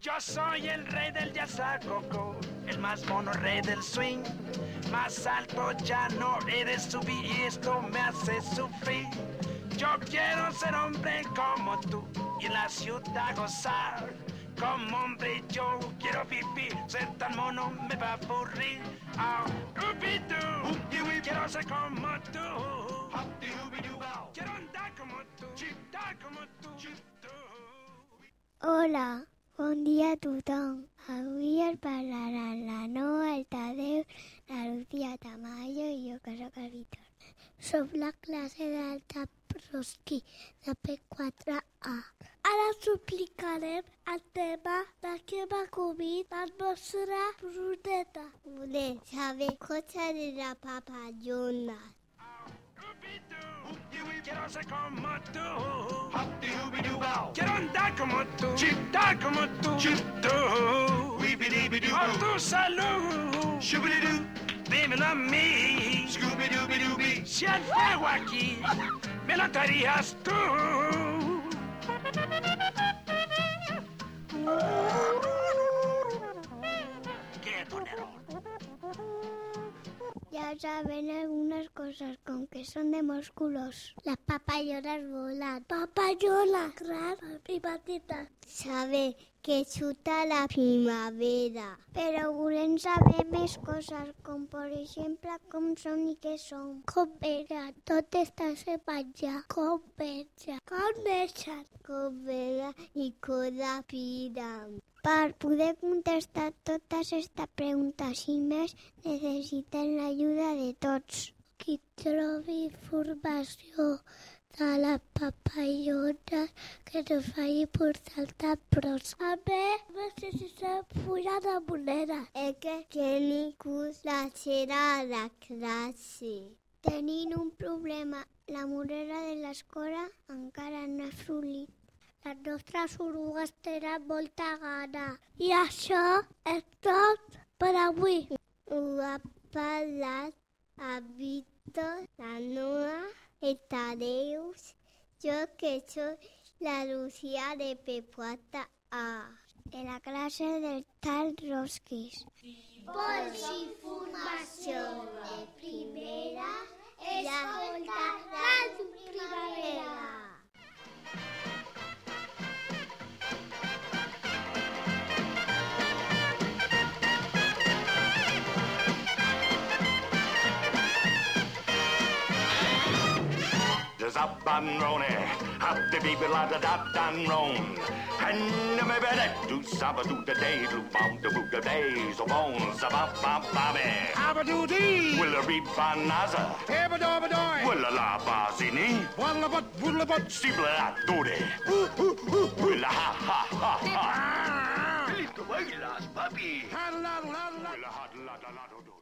Yo soy el rey del coco, el más mono rey del swing. Más alto ya no eres subir y esto me hace sufrir. Yo quiero ser hombre como tú y en la ciudad gozar. Como hombre yo quiero vivir, ser tan mono me va a aburrir. Oh, quiero ser como tú. Quiero andar Hola, bon dia a tothom. Avui la Noa, el Tadeu, la Lucía Tamayo i jo, que sóc el la classe del Taproski de P4A. Ara el tema de què m'ha comit la de la papallona. Get on that commando, chip that commando, chip do. Weebity doo doo. Auto saloo. Shooby doo. Baby not me. Scooby dooby dooby. Siete wacky. Melatarías tú. Ya saben, algunas cosas con que son de músculos. Las papallonas volan. Papayola, claro, patita. Sabe que chuta la primavera. Però volem saber més coses, com per exemple com són i què són. Com venen, tot està separat. Com mengen, com neixen. Com venen i com respiren. Per poder contestar totes aquestes preguntes i més, necessiten l'ajuda de tots. Qui trobi informació de la papallona que no faci portar pros. A més, necessitem fulla de moneda. És que Kenny Cus la serà a la classe. Tenint un problema, la moneda de l'escola encara no ha florit. Les nostres orugues tenen molta gana. I això és tot per avui. Ho ha parlat a Víctor, la Noa, el Tadeus, jo que soy la Lucía de P4A, de la clase del tal Rosquis. Vols informació de primera, escolta da banrone, hop the baby la da da danron. And the baby that do saba do the day, do bomb the boo the days, a bone, saba ba bobby. Abba do dee. Will a reap banaza. Ebba dobba doy. Will a la bazini. Walla but, walla but. Steeple la do de. Will a ha ha ha ha. Take away, last puppy. Huddle, huddle, huddle, huddle.